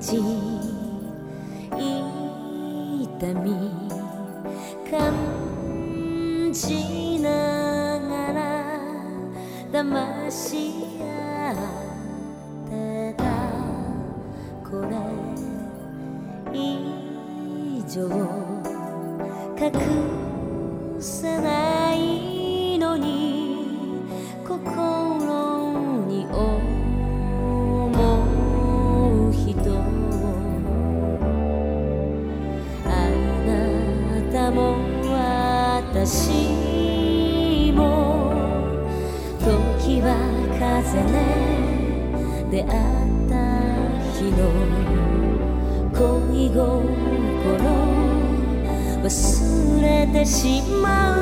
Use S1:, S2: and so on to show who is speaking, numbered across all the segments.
S1: じ痛み感じながら騙し合ってたこれ以上隠せない。は風ね出会った日の恋心忘れてしまう。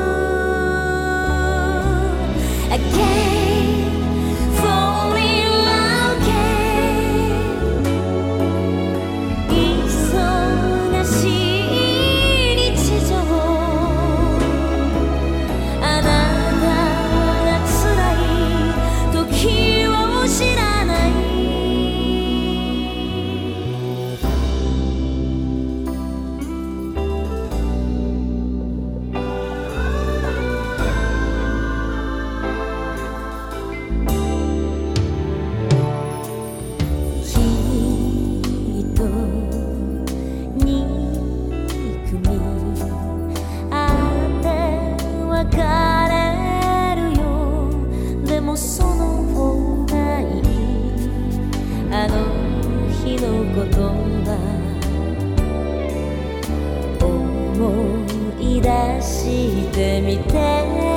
S1: Again してみて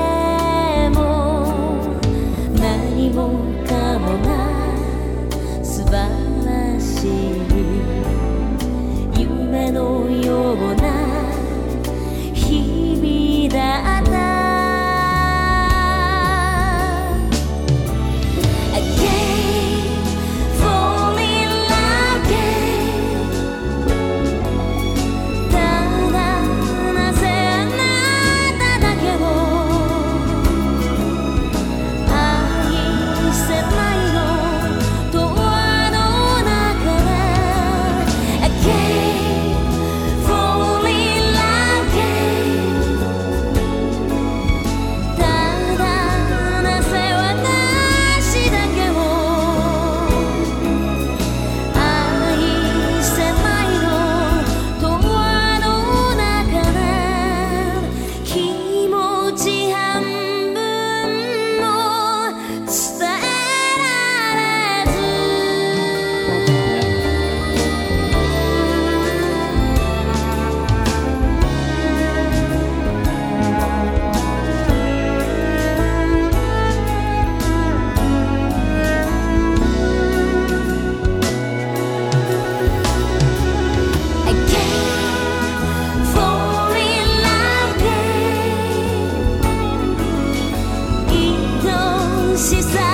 S1: Здесь и сам.